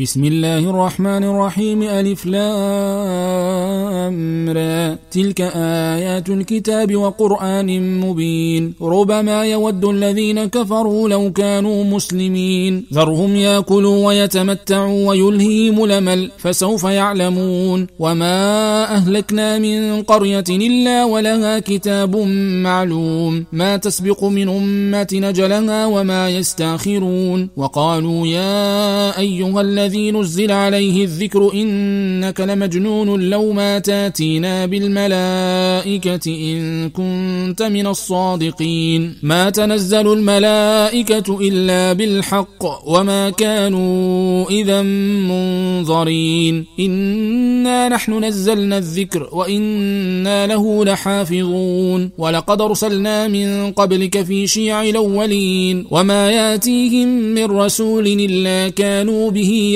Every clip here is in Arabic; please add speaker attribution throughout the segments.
Speaker 1: بسم الله الرحمن الرحيم ألف لام را. تلك آيات الكتاب وقرآن مبين. ربما يود الذين كفروا لو كانوا مسلمين. ذرهم ياكلوا ويتمتعوا ويلهيم لمل فسوف يعلمون. وما أهلكنا من قرية إلا ولها كتاب معلوم. ما تسبق من أمة نجلها وما يستأخرون. وقالوا يا أيها الذين الذي نزل عليه الذكر إنك لمجنون لو ما تاتينا بالملائكة إن كنت من الصادقين. ما تنزل الملائكة إلا بالحق وما كانوا إذا منظرين. إنا نحن نزلنا الذكر وإنا له لحافظون. ولقد أرسلنا من قبلك في شيع الأولين. وما ياتيهم من رسول إلا كانوا به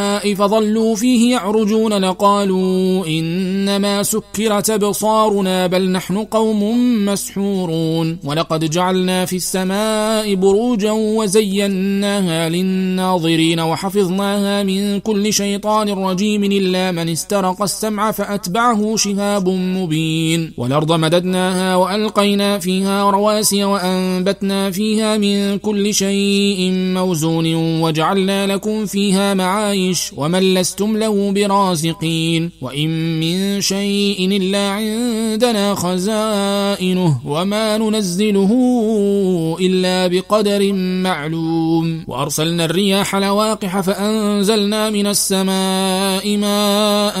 Speaker 1: فظلوا فيه يعرجون لقالوا إنما سكرت أبصارنا بل نحن قوم مسحورون ولقد جعلنا في السماء بروجا وزيناها للناظرين وحفظناها من كل شيطان رجيم إلا من استرق السمع فأتبعه شهاب مبين والأرض مددناها وألقينا فيها رواسي وأنبتنا فيها من كل شيء موزون وجعلنا لكم فيها معايش ومن لستم له برازقين وإن من شيء إلا عندنا خزائنه وما ننزله إلا بقدر معلوم وأرسلنا الرياح لواقح فأنزلنا من السماء ماء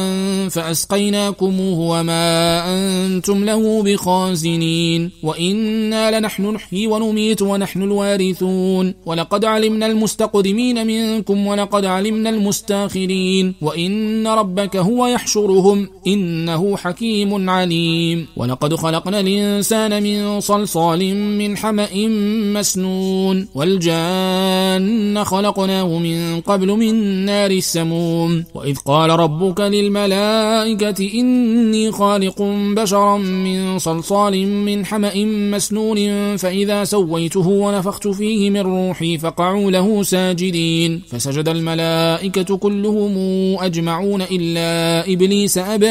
Speaker 1: فأسقيناكم تركتموه وما أنتم له بخازنين وإنا لنحن نحيي ونميت ونحن الوارثون ولقد علمنا المستقدمين منكم ولقد علمنا المستاخرين وإن ربك هو يحشرهم إنه حكيم عليم. ولقد خلقنا الإنسان من صلصال من حمأ مسنون والجان خلقناه من قبل من نار السموم. وإذ قال ربك للملائكة إن إني خالق بشرا من صلصال من حمأ مسنون فإذا سويته ونفخت فيه من روحي فقعوا له ساجدين. فسجد الملائكة كلهم أجمعون إلا إبليس أبى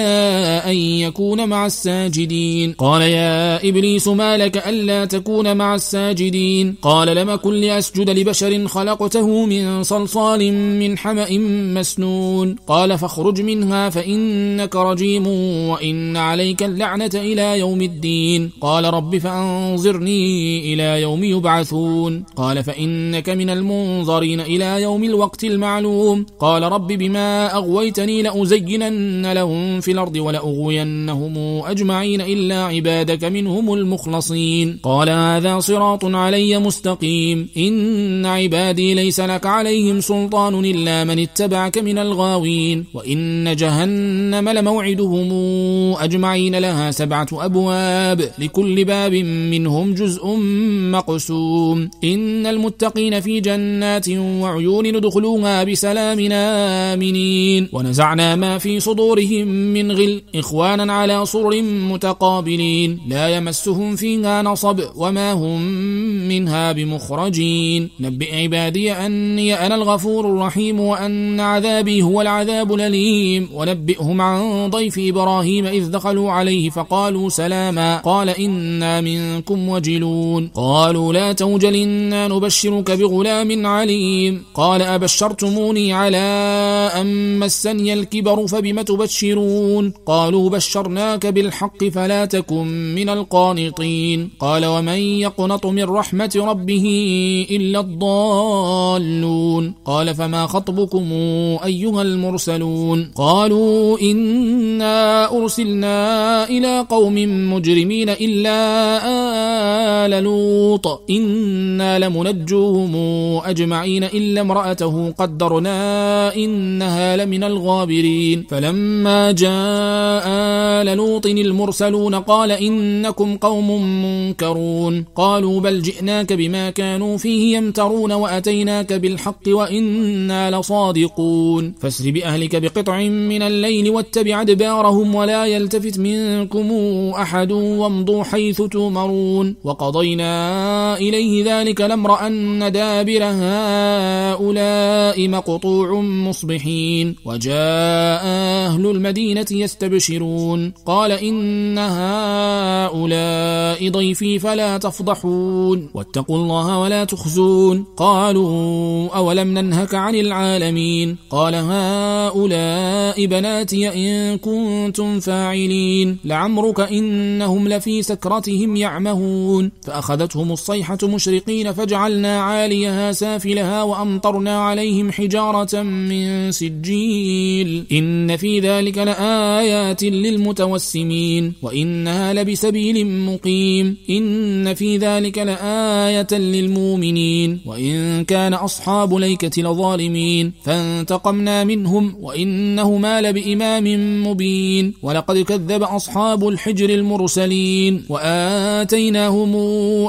Speaker 1: أن يكون مع الساجدين. قال يا إبليس ما لك ألا تكون مع الساجدين؟ قال لم كن لأسجد لبشر خلقته من صلصال من حمأ مسنون. قال فاخرج منها فإنك رجيم وإن عليك اللعنة إلى يوم الدين. قال رب فأنظرني إلى يوم يبعثون. قال فإنك من المنظرين إلى يوم الوقت المعلوم. قال رب بما أغويتني لأزينن لهم في الأرض ولأغوينهم أجمعين إلا عبادك منهم المخلصين. قال هذا صراط علي مستقيم. إن عبادي ليس لك عليهم سلطان إلا من اتبعك من الغاوين. وإن جهنم لموعدهم أجمعين لها سبعة أبواب. لكل باب منهم جزء مقسوم. إن المتقين في جنات وعيون ندخلوها بسلام آمنين. ونزعنا ما في صدورهم من غل إخوانا على صر متقابلين. لا يمسهم فيها نصب وما هم منها بمخرجين. نبئ عبادي أني أنا الغفور الرحيم وأن عذابي هو العذاب الأليم. ونبئهم عن ضيف إبراهيم إذ دخلوا عليه فقالوا سلاما. قال إنا منكم وجلون. قالوا لا توجل إنا نبشرك بغلام عليم. قال أبشرتموني على أن مسني الكبر فبم تبشرون قالوا بشرناك بالحق فلا تكن من القانطين قال ومن يقنط من رحمة ربه إلا الضالون قال فما خطبكم أيها المرسلون قالوا إنا أرسلنا إلى قوم مجرمين إلا آل لوط إنا لمنجوهم أجمعين إلا امرأته قدرنا إنها لمن الغابرين. فلما جاء آل لوط المرسلون قال إنكم قوم منكرون. قالوا بل جئناك بما كانوا فيه يمترون وأتيناك بالحق وإنا لصادقون. فاسر بأهلك بقطع من الليل واتبع أدبارهم ولا يلتفت منكم أحد وامضوا حيث تؤمرون. وقضينا إليه ذلك الأمر أن دابر هؤلاء مقطوع مصبحين. وجاء أهل المدينة يستبشرون. قال إن هؤلاء ضيفي فلا تفضحون. واتقوا الله ولا تخزون. قالوا أولم ننهك عن العالمين؟ قال هؤلاء بناتي إن كنتم فاعلين. لعمرك إنهم لفي سكرتهم يعمهون. فأخذتهم الصيحة مشرقين فجعلنا عاليها سافلها وأمطرنا عليهم حجارة من سجيل. إن في ذلك لآيات للمتوسمين وإنها لبسبيل مقيم إن في ذلك لآية للمؤمنين وإن كان أصحاب ليكة لظالمين فانتقمنا منهم وإنهما لبإمام مبين ولقد كذب أصحاب الحجر المرسلين وآتيناهم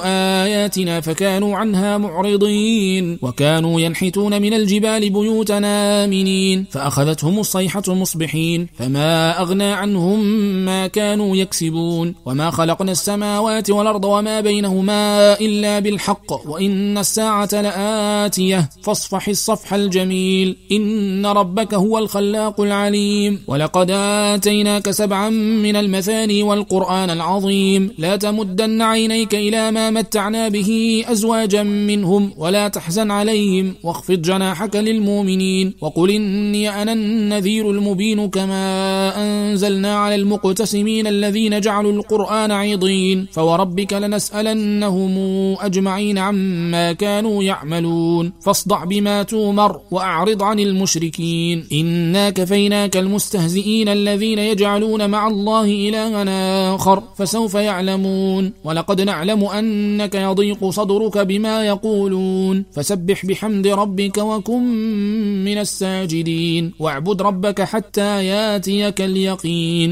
Speaker 1: آياتنا فكانوا عنها معرضين وكانوا ينحتون من الجبال بيوتنا آمنين فأخذتهم الصيحة مصبحين فما أغنى عنهم ما كانوا يكسبون. وما خلقنا السماوات والأرض وما بينهما إلا بالحق. وإن الساعة لآتية. فاصفح الصفح الجميل. إن ربك هو الخلاق العليم. ولقد آتيناك سبعا من المثاني والقرآن العظيم. لا تمدن عينيك إلى ما متعنا به أزواجا منهم. ولا تحزن عليهم. واخفض جناحك للمؤمنين. وقل إني أنا النذير المبين كما أنزلنا على المقتسمين الذين جعلوا القرآن عيضين فوربك لنسألنهم أجمعين عما كانوا يعملون. فاصدع بما تومر وأعرض عن المشركين. إنا كفيناك المستهزئين الذين يجعلون مع الله إلها آخر. فسوف يعلمون. ولقد نعلم أنك يضيق صدرك بما يقولون. فسبح بحمد ربك وكن من الساجدين. واعبد ربك حتى ياتيك اليقين